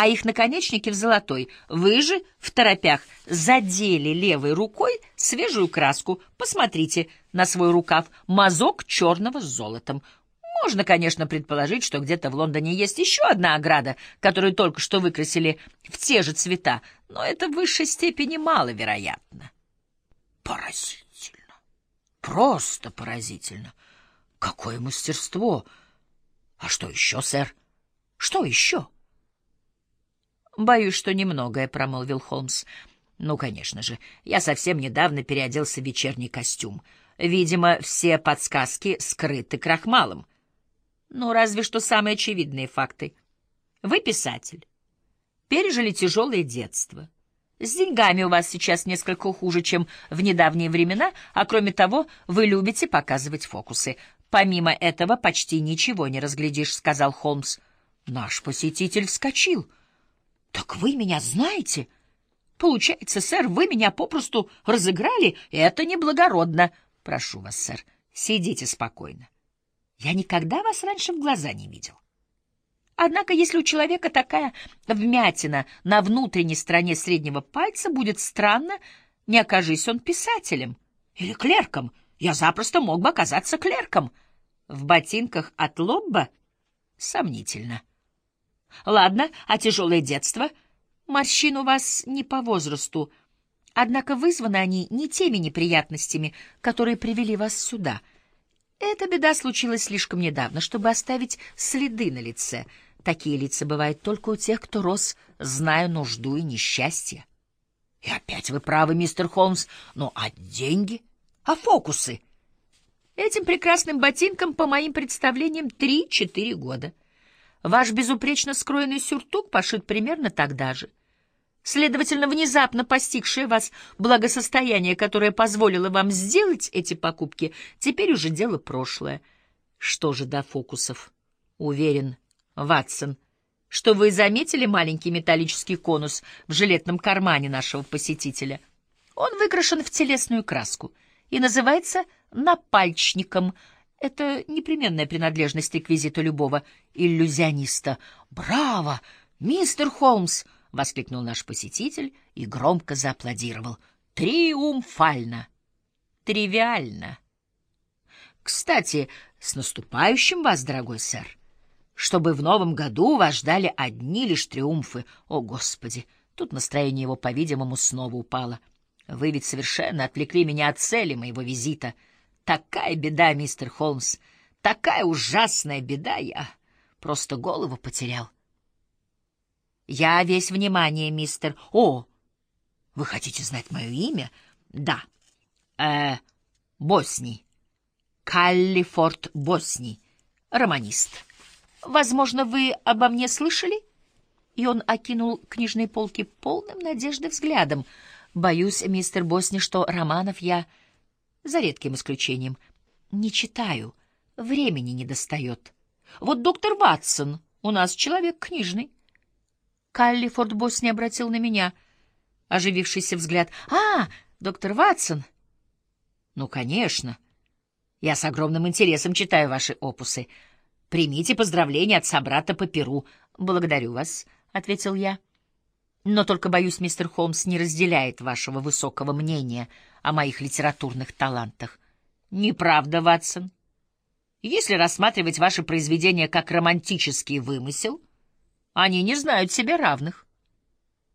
а их наконечники в золотой. Вы же в торопях задели левой рукой свежую краску. Посмотрите на свой рукав. Мазок черного с золотом. Можно, конечно, предположить, что где-то в Лондоне есть еще одна ограда, которую только что выкрасили в те же цвета, но это в высшей степени маловероятно. Поразительно. Просто поразительно. Какое мастерство! А что еще, сэр? Что еще? Боюсь, что немногое, — промолвил Холмс. Ну, конечно же, я совсем недавно переоделся в вечерний костюм. Видимо, все подсказки скрыты крахмалом. Ну, разве что самые очевидные факты. Вы писатель. Пережили тяжелое детство. С деньгами у вас сейчас несколько хуже, чем в недавние времена, а кроме того, вы любите показывать фокусы. Помимо этого почти ничего не разглядишь, — сказал Холмс. Наш посетитель вскочил. — Так вы меня знаете? — Получается, сэр, вы меня попросту разыграли? Это неблагородно. Прошу вас, сэр, сидите спокойно. Я никогда вас раньше в глаза не видел. Однако, если у человека такая вмятина на внутренней стороне среднего пальца, будет странно, не окажись он писателем или клерком — я запросто мог бы оказаться клерком. В ботинках от лобба? Сомнительно. Ладно, а тяжелое детство? Морщин у вас не по возрасту. Однако вызваны они не теми неприятностями, которые привели вас сюда. Эта беда случилась слишком недавно, чтобы оставить следы на лице. Такие лица бывают только у тех, кто рос, зная нужду и несчастье. И опять вы правы, мистер Холмс, но а деньги — а фокусы? Этим прекрасным ботинкам, по моим представлениям, три-четыре года. Ваш безупречно скроенный сюртук пошит примерно тогда же. Следовательно, внезапно постигшее вас благосостояние, которое позволило вам сделать эти покупки, теперь уже дело прошлое. Что же до фокусов? Уверен, Ватсон, что вы заметили маленький металлический конус в жилетном кармане нашего посетителя. Он выкрашен в телесную краску — и называется напальчником. Это непременная принадлежность реквизиту любого иллюзиониста. «Браво! Мистер Холмс!» — воскликнул наш посетитель и громко зааплодировал. «Триумфально! Тривиально!» «Кстати, с наступающим вас, дорогой сэр! Чтобы в новом году вас ждали одни лишь триумфы. О, Господи!» Тут настроение его, по-видимому, снова упало. Вы ведь совершенно отвлекли меня от цели моего визита. Такая беда, мистер Холмс, такая ужасная беда, я просто голову потерял. Я весь внимание, мистер. О, вы хотите знать мое имя? Да. Э, Босни. Каллифорд Босни. Романист. Возможно, вы обо мне слышали? И он окинул книжные полки полным надежды взглядом — Боюсь, мистер Босни, что романов я, за редким исключением, не читаю. Времени не достает. Вот доктор Ватсон у нас человек книжный. Каллифорд Босни обратил на меня оживившийся взгляд. «А, доктор Ватсон!» «Ну, конечно. Я с огромным интересом читаю ваши опусы. Примите поздравления от собрата по Перу. Благодарю вас», — ответил я. Но только, боюсь, мистер Холмс не разделяет вашего высокого мнения о моих литературных талантах. Неправда, Ватсон. Если рассматривать ваши произведения как романтический вымысел, они не знают себе равных.